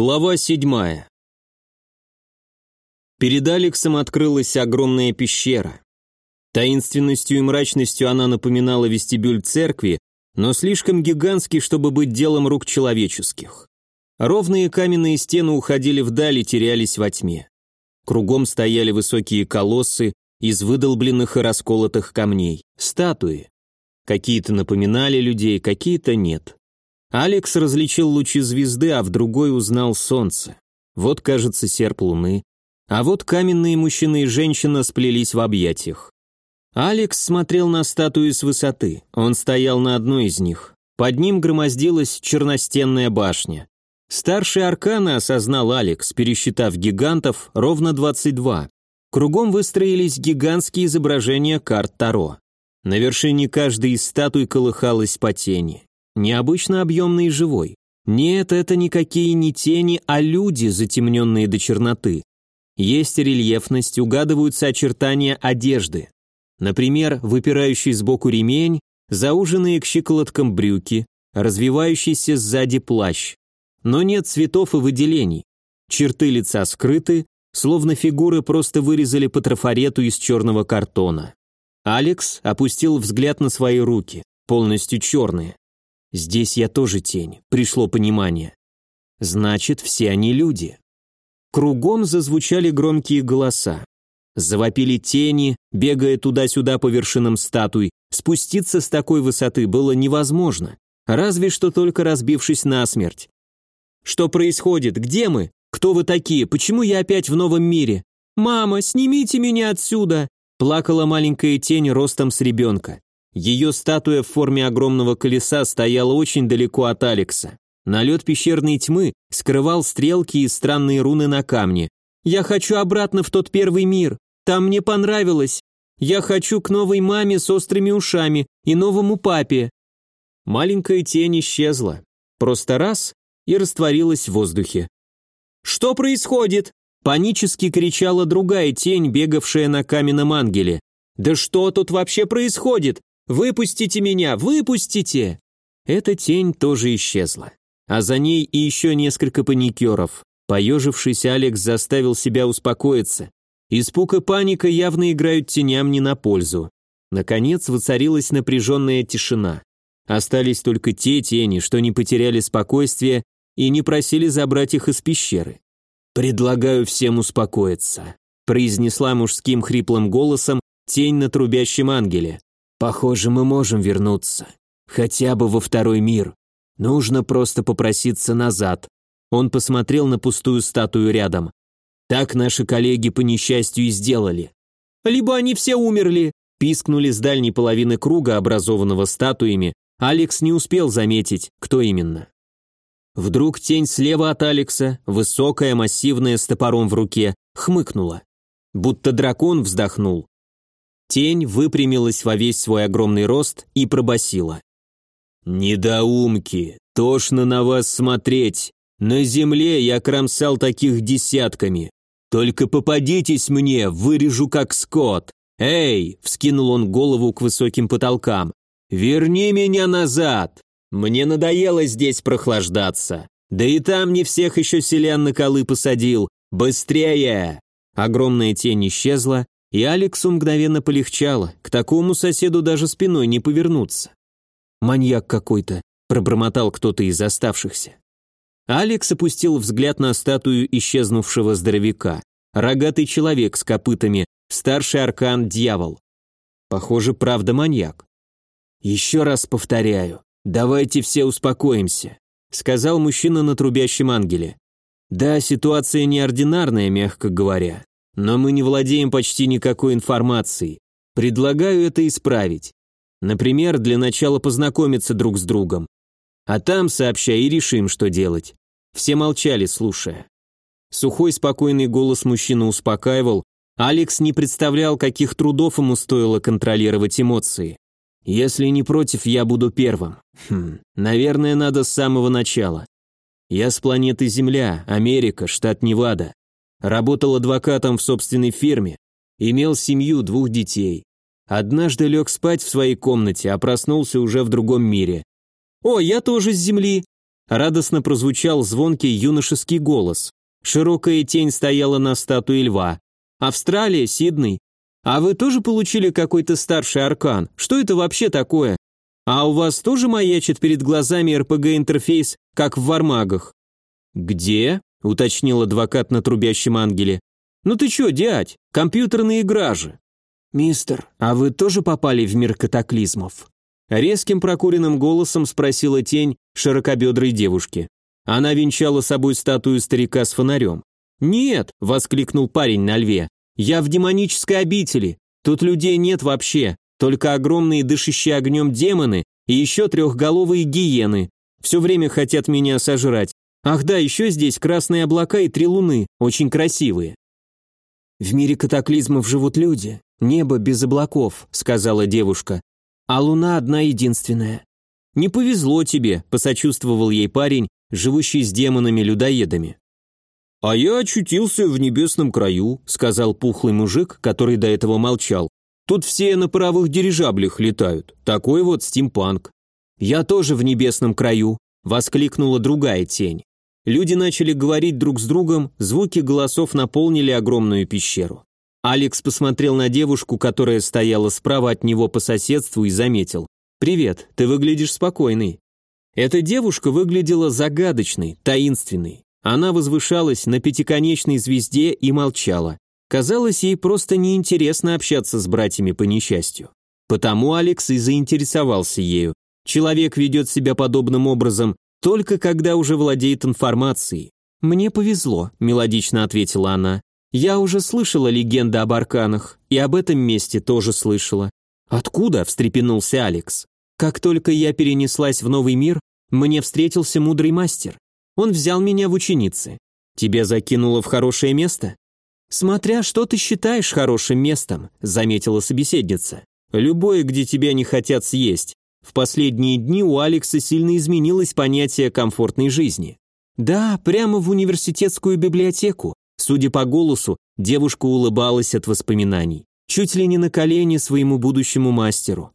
Глава седьмая. Перед Алексом открылась огромная пещера. Таинственностью и мрачностью она напоминала вестибюль церкви, но слишком гигантский, чтобы быть делом рук человеческих. Ровные каменные стены уходили вдаль и терялись во тьме. Кругом стояли высокие колоссы из выдолбленных и расколотых камней, статуи. Какие-то напоминали людей, какие-то нет. Алекс различил лучи звезды, а в другой узнал солнце. Вот, кажется, серп луны. А вот каменные мужчина и женщина сплелись в объятиях. Алекс смотрел на статуи с высоты. Он стоял на одной из них. Под ним громоздилась черностенная башня. Старший аркана осознал Алекс, пересчитав гигантов, ровно 22. Кругом выстроились гигантские изображения карт Таро. На вершине каждой из статуй колыхалась по тени необычно объемный и живой. Нет, это никакие не тени, а люди, затемненные до черноты. Есть рельефность, угадываются очертания одежды. Например, выпирающий сбоку ремень, зауженные к щиколоткам брюки, развивающийся сзади плащ. Но нет цветов и выделений. Черты лица скрыты, словно фигуры просто вырезали по трафарету из черного картона. Алекс опустил взгляд на свои руки, полностью черные. Здесь я тоже тень, пришло понимание. Значит, все они люди. Кругом зазвучали громкие голоса. Завопили тени, бегая туда-сюда по вершинам статуй. Спуститься с такой высоты было невозможно, разве что только разбившись насмерть. Что происходит? Где мы? Кто вы такие? Почему я опять в новом мире? Мама, снимите меня отсюда! Плакала маленькая тень ростом с ребенка. Ее статуя в форме огромного колеса стояла очень далеко от Алекса. Налет пещерной тьмы скрывал стрелки и странные руны на камне. «Я хочу обратно в тот первый мир. Там мне понравилось. Я хочу к новой маме с острыми ушами и новому папе». Маленькая тень исчезла. Просто раз и растворилась в воздухе. «Что происходит?» Панически кричала другая тень, бегавшая на каменном ангеле. «Да что тут вообще происходит? «Выпустите меня! Выпустите!» Эта тень тоже исчезла. А за ней и еще несколько паникеров. Поежившийся Алекс заставил себя успокоиться. Испуг и паника явно играют теням не на пользу. Наконец воцарилась напряженная тишина. Остались только те тени, что не потеряли спокойствие и не просили забрать их из пещеры. «Предлагаю всем успокоиться», произнесла мужским хриплым голосом тень на трубящем ангеле. Похоже, мы можем вернуться. Хотя бы во второй мир. Нужно просто попроситься назад. Он посмотрел на пустую статую рядом. Так наши коллеги по несчастью и сделали. Либо они все умерли, пискнули с дальней половины круга, образованного статуями. Алекс не успел заметить, кто именно. Вдруг тень слева от Алекса, высокая, массивная, с топором в руке, хмыкнула. Будто дракон вздохнул, Тень выпрямилась во весь свой огромный рост и пробасила. «Недоумки, тошно на вас смотреть. На земле я кромсал таких десятками. Только попадитесь мне, вырежу как скот. Эй!» – вскинул он голову к высоким потолкам. «Верни меня назад! Мне надоело здесь прохлаждаться. Да и там не всех еще селян на колы посадил. Быстрее!» Огромная тень исчезла, и Алексу мгновенно полегчало, к такому соседу даже спиной не повернуться. «Маньяк какой-то», – пробормотал кто-то из оставшихся. Алекс опустил взгляд на статую исчезнувшего здоровяка. Рогатый человек с копытами, старший аркан-дьявол. Похоже, правда маньяк. «Еще раз повторяю, давайте все успокоимся», – сказал мужчина на трубящем ангеле. «Да, ситуация неординарная, мягко говоря, но мы не владеем почти никакой информацией. Предлагаю это исправить. Например, для начала познакомиться друг с другом. А там сообщай и решим, что делать. Все молчали, слушая. Сухой спокойный голос мужчины успокаивал, Алекс не представлял, каких трудов ему стоило контролировать эмоции. Если не против, я буду первым. Хм, наверное, надо с самого начала. Я с планеты Земля, Америка, штат Невада. Работал адвокатом в собственной фирме, имел семью, двух детей. Однажды лег спать в своей комнате, а проснулся уже в другом мире. «О, я тоже с Земли!» Радостно прозвучал звонкий юношеский голос. Широкая тень стояла на статуе льва. «Австралия, Сидней. А вы тоже получили какой-то старший аркан? Что это вообще такое? А у вас тоже маячит перед глазами РПГ-интерфейс, как в вармагах?» «Где?» — уточнил адвокат на трубящем ангеле. «Ну ты чё, дядь, компьютерная игра же». «Мистер, а вы тоже попали в мир катаклизмов?» Резким прокуренным голосом спросила тень широкобедрой девушки. Она венчала собой статую старика с фонарем. «Нет!» – воскликнул парень на льве. «Я в демонической обители. Тут людей нет вообще, только огромные дышащие огнем демоны и еще трехголовые гиены. Все время хотят меня сожрать. Ах да, еще здесь красные облака и три луны, очень красивые». «В мире катаклизмов живут люди, небо без облаков», – сказала девушка а луна одна единственная. Не повезло тебе, посочувствовал ей парень, живущий с демонами-людоедами. А я очутился в небесном краю, сказал пухлый мужик, который до этого молчал. Тут все на паровых дирижаблях летают. Такой вот стимпанк. Я тоже в небесном краю, воскликнула другая тень. Люди начали говорить друг с другом, звуки голосов наполнили огромную пещеру. Алекс посмотрел на девушку, которая стояла справа от него по соседству и заметил. «Привет, ты выглядишь спокойной». Эта девушка выглядела загадочной, таинственной. Она возвышалась на пятиконечной звезде и молчала. Казалось, ей просто неинтересно общаться с братьями по несчастью. Потому Алекс и заинтересовался ею. Человек ведет себя подобным образом только когда уже владеет информацией. «Мне повезло», – мелодично ответила она. Я уже слышала легенды об арканах, и об этом месте тоже слышала. Откуда? встрепенулся Алекс. Как только я перенеслась в новый мир, мне встретился мудрый мастер. Он взял меня в ученицы. Тебя закинуло в хорошее место? Смотря что ты считаешь хорошим местом, заметила собеседница. Любое, где тебя не хотят съесть. В последние дни у Алекса сильно изменилось понятие комфортной жизни. Да, прямо в университетскую библиотеку. Судя по голосу, девушка улыбалась от воспоминаний. Чуть ли не на колени своему будущему мастеру.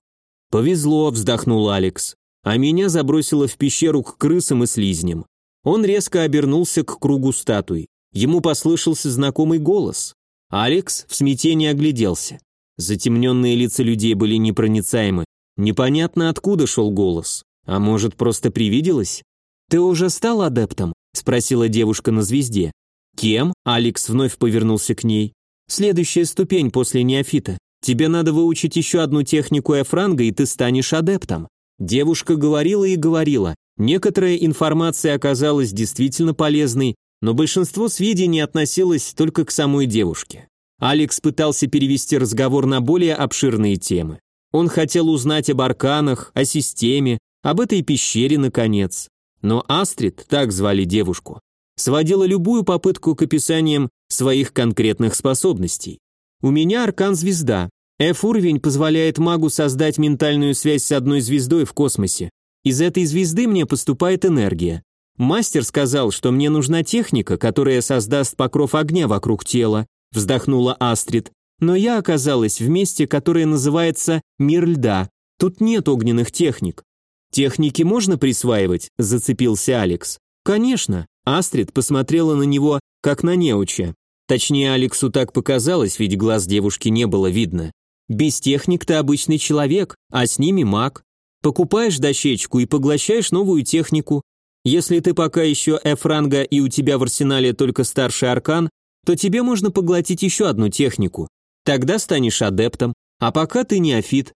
«Повезло», — вздохнул Алекс. А меня забросило в пещеру к крысам и слизням. Он резко обернулся к кругу статуи. Ему послышался знакомый голос. Алекс в смятении огляделся. Затемненные лица людей были непроницаемы. Непонятно, откуда шел голос. А может, просто привиделось? «Ты уже стал адептом?» – спросила девушка на звезде. «Кем?» – Алекс вновь повернулся к ней. «Следующая ступень после неофита. Тебе надо выучить еще одну технику эфранга, и ты станешь адептом». Девушка говорила и говорила. Некоторая информация оказалась действительно полезной, но большинство сведений относилось только к самой девушке. Алекс пытался перевести разговор на более обширные темы. Он хотел узнать об арканах, о системе, об этой пещере, наконец. Но Астрид, так звали девушку, сводила любую попытку к описаниям своих конкретных способностей. У меня аркан-звезда. F-уровень позволяет магу создать ментальную связь с одной звездой в космосе. Из этой звезды мне поступает энергия. Мастер сказал, что мне нужна техника, которая создаст покров огня вокруг тела, вздохнула Астрид. Но я оказалась в месте, которое называется «Мир льда». Тут нет огненных техник. Техники можно присваивать, зацепился Алекс. Конечно, Астрид посмотрела на него, как на неуча. Точнее, Алексу так показалось, ведь глаз девушки не было видно. Без техник ты обычный человек, а с ними маг. Покупаешь дощечку и поглощаешь новую технику. Если ты пока еще F-ранга и у тебя в арсенале только старший аркан, то тебе можно поглотить еще одну технику. Тогда станешь адептом, а пока ты неофит.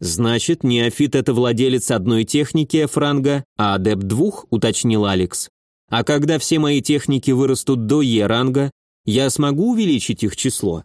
Значит, неофит это владелец одной техники F-ранга, а адепт двух, уточнил Алекс. А когда все мои техники вырастут до Е-ранга, я смогу увеличить их число.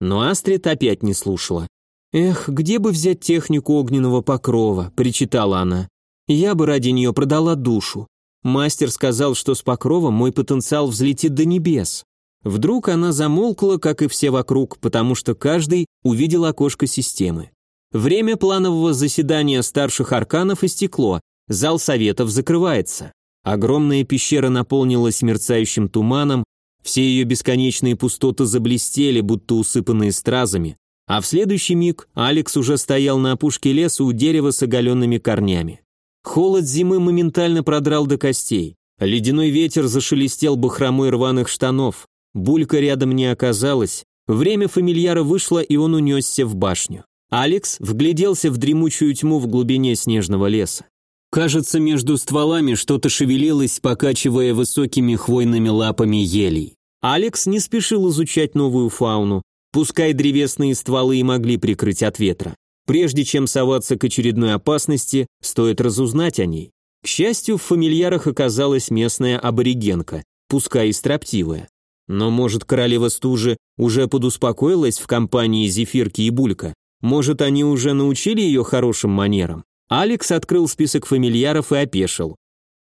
Но Астрид опять не слушала. «Эх, где бы взять технику огненного покрова?» – причитала она. «Я бы ради нее продала душу. Мастер сказал, что с покровом мой потенциал взлетит до небес». Вдруг она замолкла, как и все вокруг, потому что каждый увидел окошко системы. Время планового заседания старших арканов истекло, зал советов закрывается. Огромная пещера наполнилась мерцающим туманом, все ее бесконечные пустоты заблестели, будто усыпанные стразами, а в следующий миг Алекс уже стоял на опушке леса у дерева с оголенными корнями. Холод зимы моментально продрал до костей. Ледяной ветер зашелестел бахромой рваных штанов. Булька рядом не оказалось. Время фамильяра вышло, и он унесся в башню. Алекс вгляделся в дремучую тьму в глубине снежного леса. Кажется, между стволами что-то шевелилось, покачивая высокими хвойными лапами елей. Алекс не спешил изучать новую фауну, пускай древесные стволы и могли прикрыть от ветра. Прежде чем соваться к очередной опасности, стоит разузнать о ней. К счастью, в фамильярах оказалась местная аборигенка, пускай и строптивая. Но, может, королева стужи уже подуспокоилась в компании Зефирки и Булька? Может, они уже научили ее хорошим манерам? Алекс открыл список фамильяров и опешил.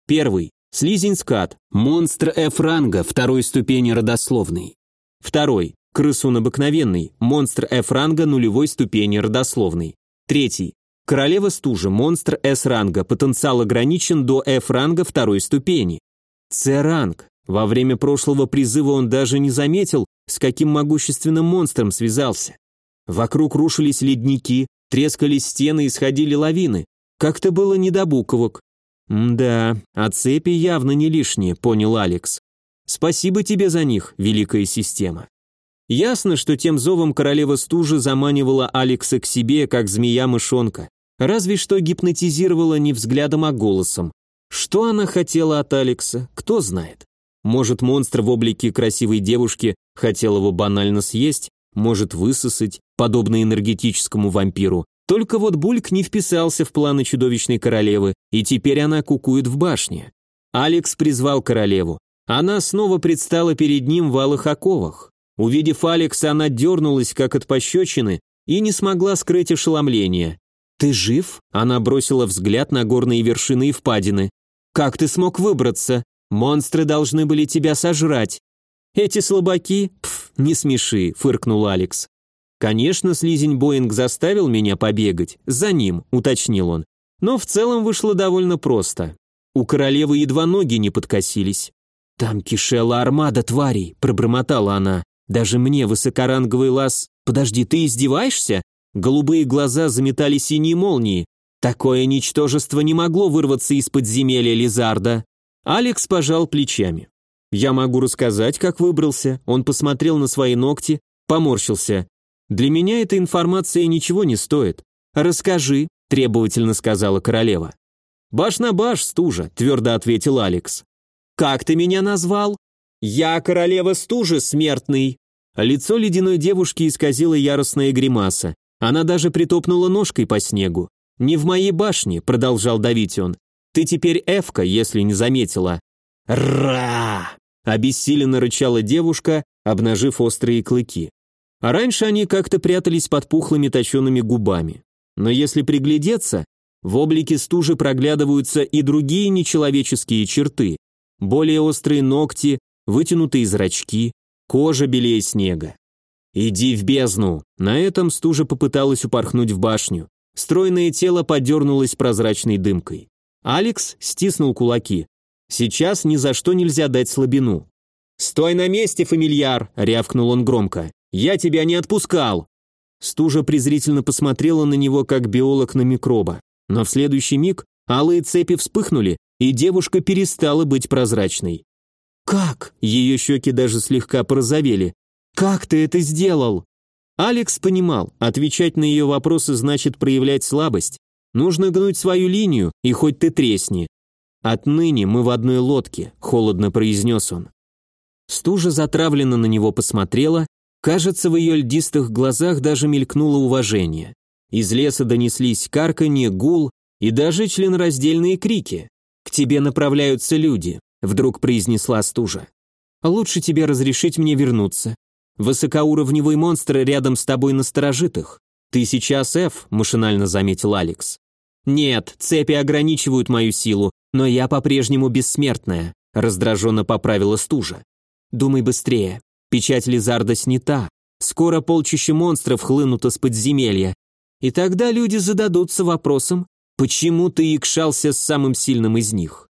Первый. Слизень скат. Монстр F-ранга, второй ступени родословной. Второй. Крысун обыкновенный. Монстр F-ранга, нулевой ступени родословной. Третий. Королева стужи, монстр S-ранга, потенциал ограничен до F-ранга второй ступени. C-ранг. Во время прошлого призыва он даже не заметил, с каким могущественным монстром связался. Вокруг рушились ледники, трескались стены и сходили лавины. Как-то было не до буковок. «Да, а цепи явно не лишние», — понял Алекс. «Спасибо тебе за них, великая система». Ясно, что тем зовом королева стужи заманивала Алекса к себе, как змея-мышонка. Разве что гипнотизировала не взглядом, а голосом. Что она хотела от Алекса, кто знает. Может, монстр в облике красивой девушки хотел его банально съесть, может высосать, подобно энергетическому вампиру. Только вот Бульк не вписался в планы чудовищной королевы, и теперь она кукует в башне. Алекс призвал королеву. Она снова предстала перед ним в алых оковах. Увидев Алекса, она дернулась, как от пощечины, и не смогла скрыть ошеломление. «Ты жив?» Она бросила взгляд на горные вершины и впадины. «Как ты смог выбраться? Монстры должны были тебя сожрать». «Эти слабаки? Пф, не смеши», — фыркнул Алекс. «Конечно, слизень Боинг заставил меня побегать. За ним», — уточнил он. Но в целом вышло довольно просто. У королевы едва ноги не подкосились. «Там кишела армада тварей», — пробормотала она. Даже мне высокоранговый лаз... Подожди, ты издеваешься? Голубые глаза заметали синие молнии. Такое ничтожество не могло вырваться из подземелья Лизарда. Алекс пожал плечами. Я могу рассказать, как выбрался. Он посмотрел на свои ногти, поморщился. Для меня эта информация ничего не стоит. Расскажи, требовательно сказала королева. Баш на баш, стужа, твердо ответил Алекс. Как ты меня назвал? Я королева стужи, смертный. Лицо ледяной девушки исказило яростная гримаса. Она даже притопнула ножкой по снегу. «Не в моей башне», — продолжал давить он. «Ты теперь Эвка, если не заметила». «Ра!» — обессиленно рычала девушка, обнажив острые клыки. А раньше они как-то прятались под пухлыми точеными губами. Но если приглядеться, в облике стужи проглядываются и другие нечеловеческие черты. Более острые ногти, вытянутые зрачки, Кожа белее снега. «Иди в бездну!» На этом стужа попыталась упорхнуть в башню. Стройное тело подернулось прозрачной дымкой. Алекс стиснул кулаки. Сейчас ни за что нельзя дать слабину. «Стой на месте, фамильяр!» — рявкнул он громко. «Я тебя не отпускал!» Стужа презрительно посмотрела на него, как биолог на микроба. Но в следующий миг алые цепи вспыхнули, и девушка перестала быть прозрачной. «Как?» Ее щеки даже слегка порозовели. «Как ты это сделал?» Алекс понимал, отвечать на ее вопросы значит проявлять слабость. Нужно гнуть свою линию, и хоть ты тресни. «Отныне мы в одной лодке», — холодно произнес он. Стужа затравленно на него посмотрела, кажется, в ее льдистых глазах даже мелькнуло уважение. Из леса донеслись карканье, гул и даже членораздельные крики. «К тебе направляются люди вдруг произнесла стужа. Лучше тебе разрешить мне вернуться. Высокоуровневый монстр рядом с тобой насторожитых. Ты сейчас F, машинально заметил Алекс. Нет, цепи ограничивают мою силу, но я по-прежнему бессмертная, раздраженно поправила стужа. Думай быстрее. Печать Лизарда снята. Скоро полчища монстров хлынут из подземелья. И тогда люди зададутся вопросом, почему ты икшался с самым сильным из них.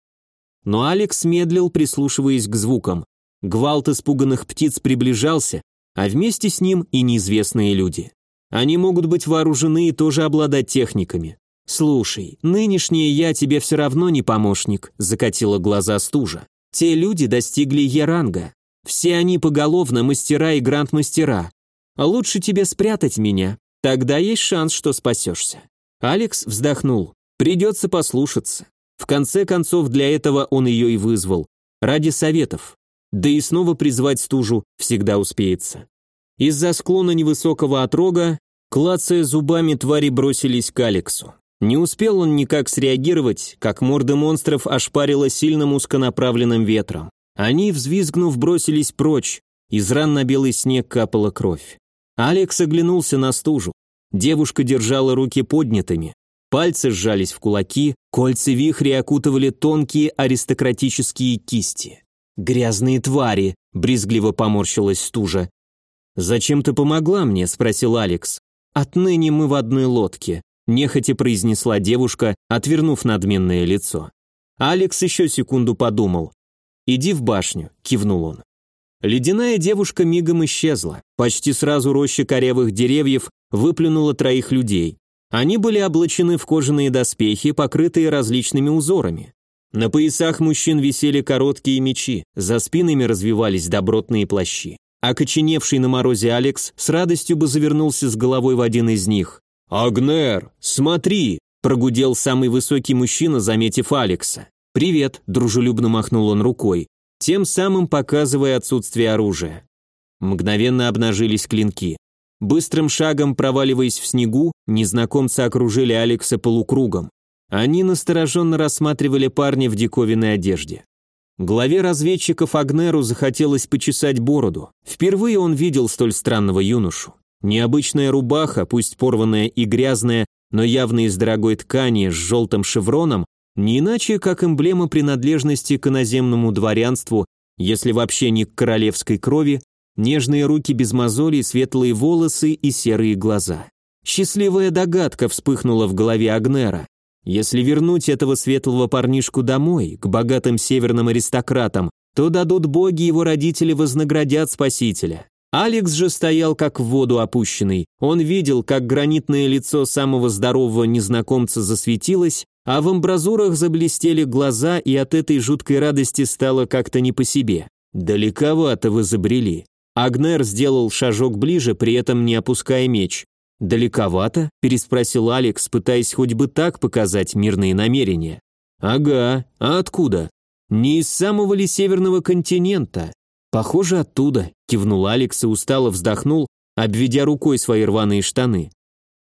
Но Алекс медлил, прислушиваясь к звукам. Гвалт испуганных птиц приближался, а вместе с ним и неизвестные люди. Они могут быть вооружены и тоже обладать техниками. «Слушай, нынешняя я тебе все равно не помощник», – закатила глаза стужа. «Те люди достигли Еранга. Все они поголовно мастера и гранд-мастера. Лучше тебе спрятать меня, тогда есть шанс, что спасешься». Алекс вздохнул. «Придется послушаться. В конце концов, для этого он ее и вызвал. Ради советов. Да и снова призвать стужу всегда успеется. Из-за склона невысокого отрога, клацая зубами, твари бросились к Алексу. Не успел он никак среагировать, как морды монстров ошпарило сильным узконаправленным ветром. Они, взвизгнув, бросились прочь, из ран на белый снег капала кровь. Алекс оглянулся на стужу. Девушка держала руки поднятыми. Пальцы сжались в кулаки, кольца вихри окутывали тонкие аристократические кисти. «Грязные твари!» – брезгливо поморщилась стужа. «Зачем ты помогла мне?» – спросил Алекс. «Отныне мы в одной лодке», – нехотя произнесла девушка, отвернув надменное лицо. Алекс еще секунду подумал. «Иди в башню», – кивнул он. Ледяная девушка мигом исчезла. Почти сразу роща корявых деревьев выплюнула троих людей. Они были облачены в кожаные доспехи, покрытые различными узорами. На поясах мужчин висели короткие мечи, за спинами развивались добротные плащи. Окоченевший на морозе Алекс с радостью бы завернулся с головой в один из них. «Агнер, смотри!» – прогудел самый высокий мужчина, заметив Алекса. «Привет», – дружелюбно махнул он рукой, тем самым показывая отсутствие оружия. Мгновенно обнажились клинки. Быстрым шагом проваливаясь в снегу, незнакомцы окружили Алекса полукругом. Они настороженно рассматривали парня в диковинной одежде. Главе разведчиков Агнеру захотелось почесать бороду. Впервые он видел столь странного юношу. Необычная рубаха, пусть порванная и грязная, но явно из дорогой ткани с желтым шевроном, не иначе как эмблема принадлежности к иноземному дворянству, если вообще не к королевской крови, нежные руки без мозолей, светлые волосы и серые глаза. Счастливая догадка вспыхнула в голове Агнера. Если вернуть этого светлого парнишку домой, к богатым северным аристократам, то дадут боги его родители вознаградят спасителя. Алекс же стоял как в воду опущенный. Он видел, как гранитное лицо самого здорового незнакомца засветилось, а в амбразурах заблестели глаза, и от этой жуткой радости стало как-то не по себе. Далековато вы забрели. Агнер сделал шажок ближе, при этом не опуская меч. «Далековато?» – переспросил Алекс, пытаясь хоть бы так показать мирные намерения. «Ага, а откуда?» «Не из самого ли северного континента?» «Похоже, оттуда», – кивнул Алекс и устало вздохнул, обведя рукой свои рваные штаны.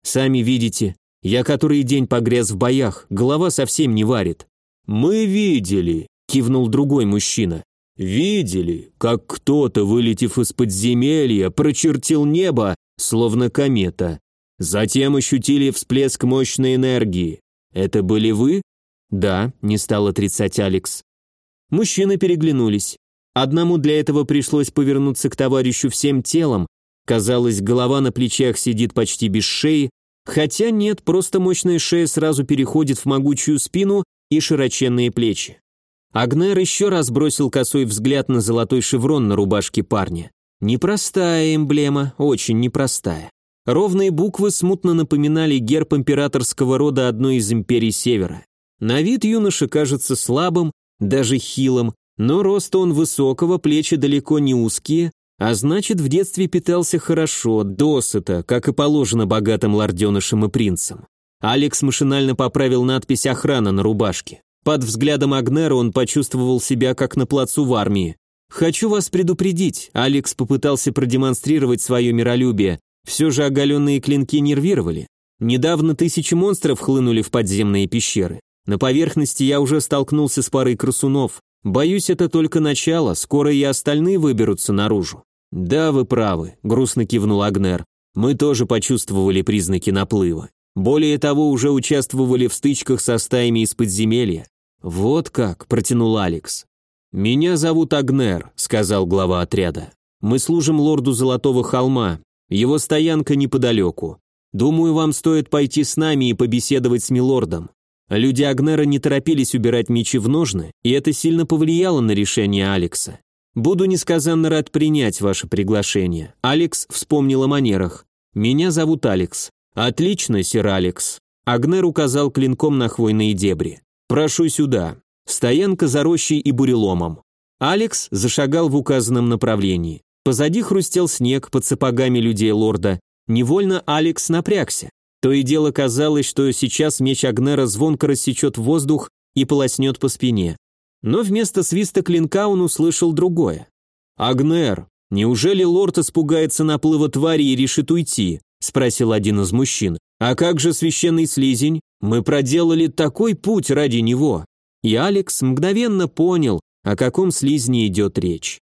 «Сами видите, я который день погряз в боях, голова совсем не варит». «Мы видели», – кивнул другой мужчина. «Видели, как кто-то, вылетев из подземелья, прочертил небо, словно комета. Затем ощутили всплеск мощной энергии. Это были вы? Да, не стал отрицать Алекс. Мужчины переглянулись. Одному для этого пришлось повернуться к товарищу всем телом. Казалось, голова на плечах сидит почти без шеи, хотя нет, просто мощная шея сразу переходит в могучую спину и широченные плечи. Агнер еще раз бросил косой взгляд на золотой шеврон на рубашке парня. Непростая эмблема, очень непростая. Ровные буквы смутно напоминали герб императорского рода одной из империй Севера. На вид юноша кажется слабым, даже хилым, но рост он высокого, плечи далеко не узкие, а значит, в детстве питался хорошо, досыта, как и положено богатым лорденышам и принцам. Алекс машинально поправил надпись «Охрана» на рубашке. Под взглядом Агнера он почувствовал себя как на плацу в армии. «Хочу вас предупредить», Алекс попытался продемонстрировать свое миролюбие, все же оголенные клинки нервировали. Недавно тысячи монстров хлынули в подземные пещеры. На поверхности я уже столкнулся с парой красунов. Боюсь, это только начало, скоро и остальные выберутся наружу. Да, вы правы, грустно кивнул Агнер. Мы тоже почувствовали признаки наплыва. Более того, уже участвовали в стычках со стаями из подземелья. Вот как, протянул Алекс. Меня зовут Агнер, сказал глава отряда. Мы служим лорду Золотого холма, его стоянка неподалеку. Думаю, вам стоит пойти с нами и побеседовать с милордом. Люди Агнера не торопились убирать мечи в ножны, и это сильно повлияло на решение Алекса. Буду несказанно рад принять ваше приглашение. Алекс вспомнил о манерах. Меня зовут Алекс. Отлично, сэр Алекс. Агнер указал клинком на хвойные дебри. «Прошу сюда. Стоянка за рощей и буреломом». Алекс зашагал в указанном направлении. Позади хрустел снег под сапогами людей лорда. Невольно Алекс напрягся. То и дело казалось, что сейчас меч Агнера звонко рассечет воздух и полоснет по спине. Но вместо свиста клинка он услышал другое. «Агнер, неужели лорд испугается наплыва твари и решит уйти?» – спросил один из мужчин. «А как же священный слизень? Мы проделали такой путь ради него». И Алекс мгновенно понял, о каком слизне идет речь.